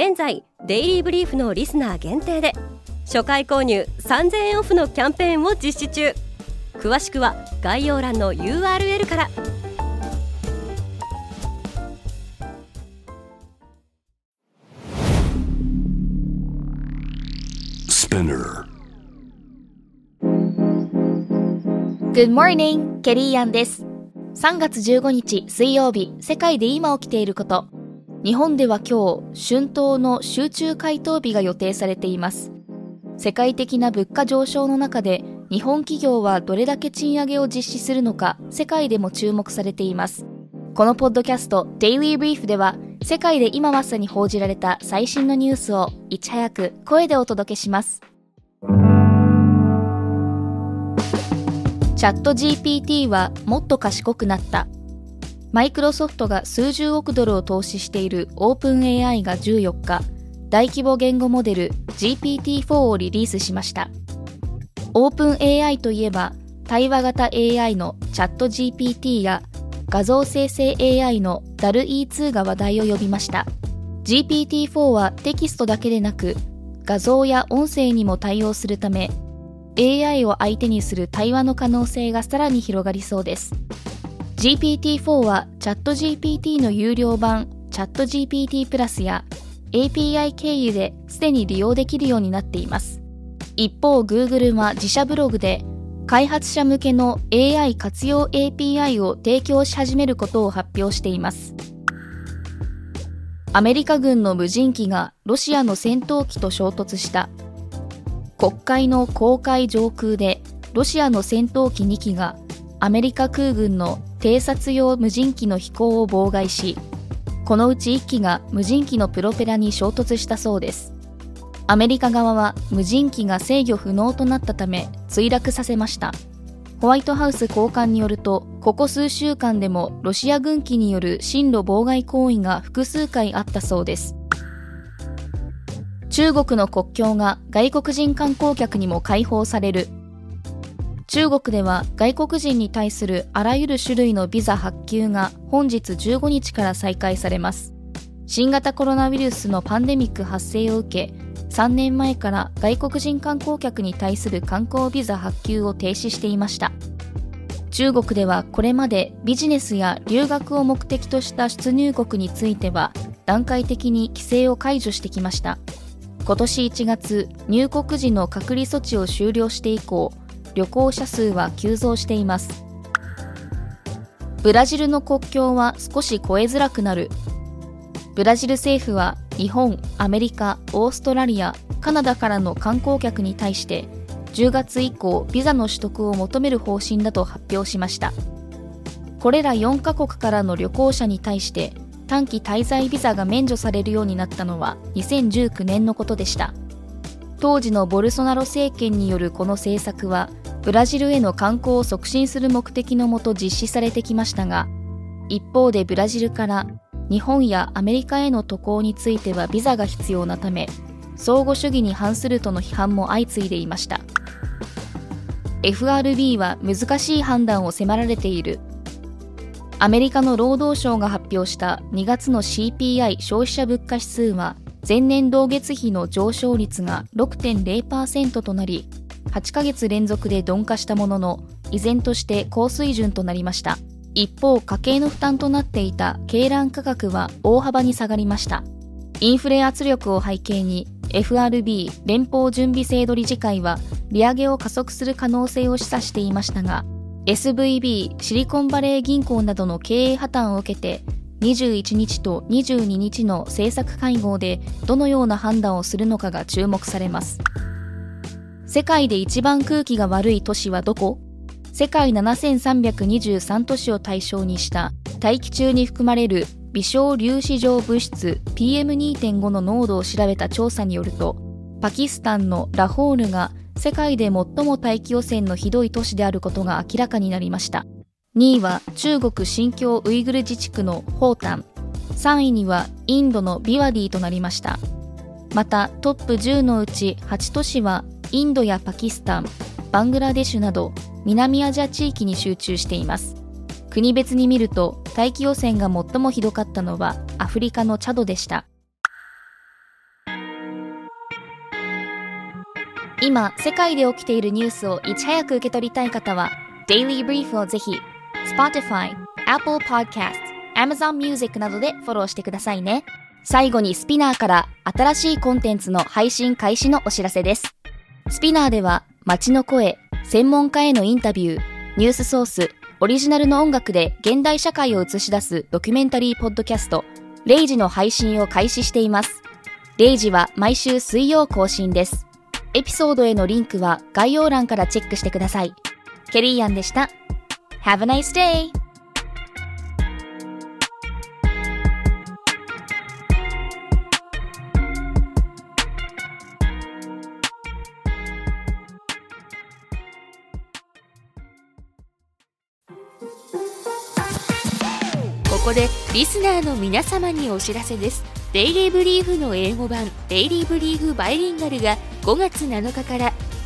現在デイリーブリーフのリスナー限定で初回購入3000円オフのキャンペーンを実施中詳しくは概要欄の URL から Good morning! ケリーアンです。3月15日水曜日、世界で今起きていること。日本では今日、春闘の集中回答日が予定されています。世界的な物価上昇の中で、日本企業はどれだけ賃上げを実施するのか、世界でも注目されています。このポッドキャスト、Daily Brief では、世界で今まさに報じられた最新のニュースをいち早く声でお届けします。チャット GPT はもっと賢くなった。マイクロソフトが数十億ドルを投資している OpenAI が14日、大規模言語モデル GPT-4 をリリースしました。OpenAI といえば、対話型 AI のチャット GPT や画像生成 AI の DAL-E2 が話題を呼びました。GPT-4 はテキストだけでなく、画像や音声にも対応するため、AI を相手にする対話の可能性がさらに広がりそうです。GPT-4 はチャット GPT の有料版チャット GPT プラスや API 経由ですでに利用できるようになっています。一方 Google は自社ブログで開発者向けの AI 活用 API を提供し始めることを発表しています。アメリカ軍の無人機がロシアの戦闘機と衝突した国会の公海上空でロシアの戦闘機2機がアメリカ空軍の偵察用無人機の飛行を妨害しこのうち1機が無人機のプロペラに衝突したそうです。アメリカ側は無人機が制御不能となったため墜落させました。ホワイトハウス高官によるとここ数週間でもロシア軍機による進路妨害行為が複数回あったそうです。中国の国境が外国人観光客にも開放される中国では外国人に対するあらゆる種類のビザ発給が本日15日から再開されます。新型コロナウイルスのパンデミック発生を受け3年前から外国人観光客に対する観光ビザ発給を停止していました。中国ではこれまでビジネスや留学を目的とした出入国については段階的に規制を解除してきました。今年1月入国時の隔離措置を終了して以降旅行者数は急増しています。ブラジルの国境は少し越えづらくなる。ブラジル政府は日本、アメリカ、オーストラリア、カナダからの観光客に対して10月以降ビザの取得を求める方針だと発表しました。これら4カ国からの旅行者に対して短期滞在ビザが免除されるようになったのは2019年のことでした。当時のボルソナロ政権によるこの政策はブラジルへの観光を促進する目的のもと実施されてきましたが一方でブラジルから日本やアメリカへの渡航についてはビザが必要なため相互主義に反するとの批判も相次いでいました。FRB は難しい判断を迫られている。アメリカの労働省が発表した2月の CPI 消費者物価指数は前年同月比の上昇率が6.0%となり8ヶ月連続で鈍化したものの依然として高水準となりました。一方家計の負担となっていた鶏卵価格は大幅に下がりました。インフレ圧力を背景に FRB 連邦準備制度理事会は利上げを加速する可能性を示唆していましたが SVB シリコンバレー銀行などの経営破綻を受けて21日と22日の政策会合でどのような判断をするのかが注目されます。世界で一番空気が悪い都市はどこ？世界7323都市を対象にした大気中に含まれる微小粒子状物質 PM2.5 の濃度を調べた調査によるとパキスタンのラホールが世界で最も大気汚染のひどい都市であることが明らかになりました。2位は中国新疆ウイグル自治区のホータン。3位にはインドのビワディとなりました。またトップ10のうち8都市はインドやパキスタンバングラデシュなど南アジア地域に集中しています。国別に見ると大気汚染が最もひどかったのはアフリカのチャドでした。今世界で起きているニュースをいち早く受け取りたい方は Daily Brief をぜひ Spotify、Apple Podcast、Amazon Music などでフォローしてくださいね最後にスピナーから新しいコンテンツの配信開始のお知らせですスピナーでは街の声、専門家へのインタビュー、ニュースソース、オリジナルの音楽で現代社会を映し出すドキュメンタリーポッドキャスト、レイジの配信を開始しています。レイジは毎週水曜更新です。エピソードへのリンクは概要欄からチェックしてください。ケリーアンでした。Have a nice day! ここでリスナーの皆様にお知らせですデイリーブリーフの英語版デイリーブリーフバイリンガルが5月7日から